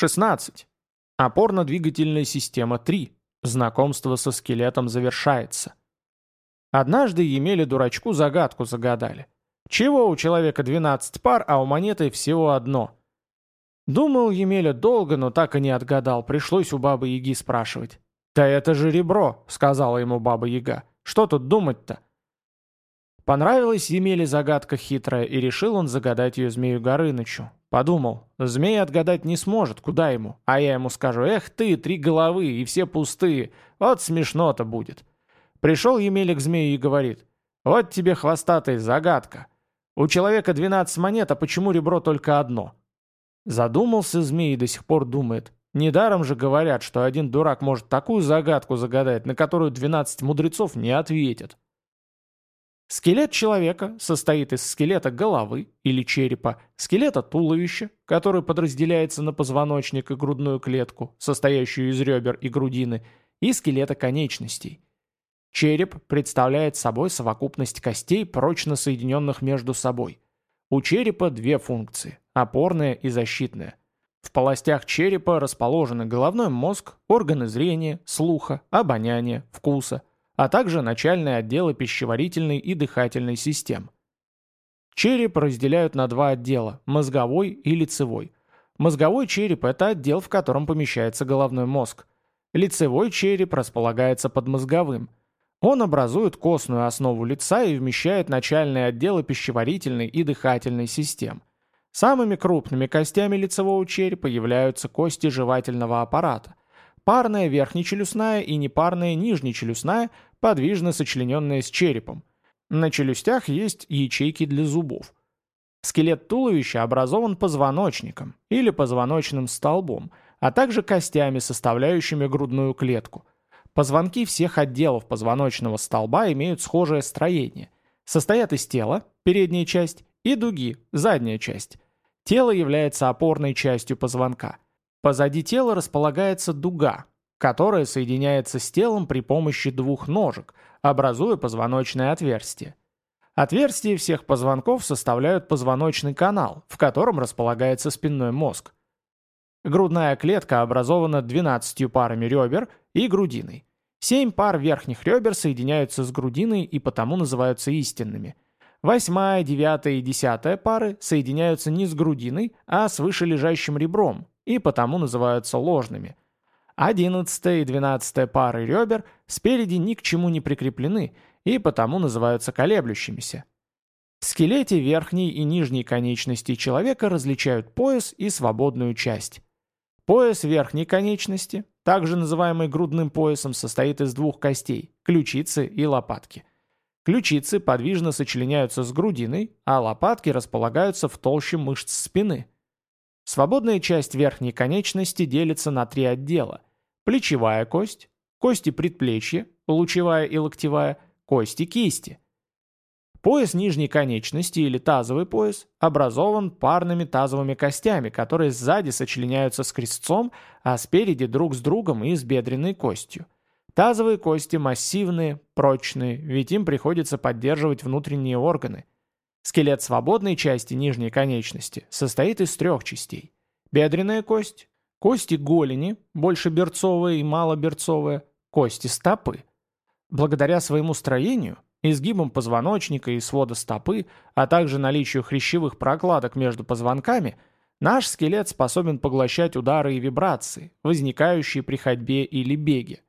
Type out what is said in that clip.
16. Опорно-двигательная система 3. Знакомство со скелетом завершается. Однажды Емеле дурачку загадку загадали. Чего у человека 12 пар, а у монеты всего одно? Думал Емеля долго, но так и не отгадал, пришлось у бабы Яги спрашивать. «Да это же ребро», — сказала ему баба Яга. «Что тут думать-то?» Понравилась Емеле загадка хитрая, и решил он загадать ее Змею Горынычу. Подумал, змей отгадать не сможет, куда ему? А я ему скажу, эх ты, три головы, и все пустые. Вот смешно-то будет. Пришел Емеля к змею и говорит, вот тебе, хвостатый, загадка. У человека 12 монет, а почему ребро только одно? Задумался змей и до сих пор думает. Недаром же говорят, что один дурак может такую загадку загадать, на которую 12 мудрецов не ответят. Скелет человека состоит из скелета головы или черепа, скелета туловища, который подразделяется на позвоночник и грудную клетку, состоящую из ребер и грудины, и скелета конечностей. Череп представляет собой совокупность костей, прочно соединенных между собой. У черепа две функции – опорная и защитная. В полостях черепа расположены головной мозг, органы зрения, слуха, обоняния, вкуса – а также начальные отделы пищеварительной и дыхательной систем. Череп разделяют на два отдела – мозговой и лицевой. Мозговой череп – это отдел, в котором помещается головной мозг. Лицевой череп располагается под мозговым. Он образует костную основу лица и вмещает начальные отделы пищеварительной и дыхательной систем. Самыми крупными костями лицевого черепа являются кости жевательного аппарата, парная верхнечелюстная и непарная нижнечелюстная подвижно сочлененные с черепом. На челюстях есть ячейки для зубов. Скелет туловища образован позвоночником или позвоночным столбом, а также костями, составляющими грудную клетку. Позвонки всех отделов позвоночного столба имеют схожее строение. Состоят из тела, передняя часть, и дуги, задняя часть. Тело является опорной частью позвонка. Позади тела располагается дуга, которое соединяется с телом при помощи двух ножек, образуя позвоночное отверстие. Отверстия всех позвонков составляют позвоночный канал, в котором располагается спинной мозг. Грудная клетка образована 12 парами ребер и грудиной. Семь пар верхних ребер соединяются с грудиной и потому называются истинными. Восьмая, девятая и десятая пары соединяются не с грудиной, а с вышележащим ребром и потому называются ложными – Одиннадцатая и двенадцатая пары ребер спереди ни к чему не прикреплены и потому называются колеблющимися. В скелете верхней и нижней конечностей человека различают пояс и свободную часть. Пояс верхней конечности, также называемый грудным поясом, состоит из двух костей – ключицы и лопатки. Ключицы подвижно сочленяются с грудиной, а лопатки располагаются в толще мышц спины. Свободная часть верхней конечности делится на три отдела – плечевая кость, кости предплечья, лучевая и локтевая, кости кисти. Пояс нижней конечности или тазовый пояс образован парными тазовыми костями, которые сзади сочленяются с крестцом, а спереди друг с другом и с бедренной костью. Тазовые кости массивные, прочные, ведь им приходится поддерживать внутренние органы. Скелет свободной части нижней конечности состоит из трех частей. Бедренная кость, Кости голени, больше берцовые и малоберцовые, кости стопы. Благодаря своему строению, изгибам позвоночника и свода стопы, а также наличию хрящевых прокладок между позвонками, наш скелет способен поглощать удары и вибрации, возникающие при ходьбе или беге.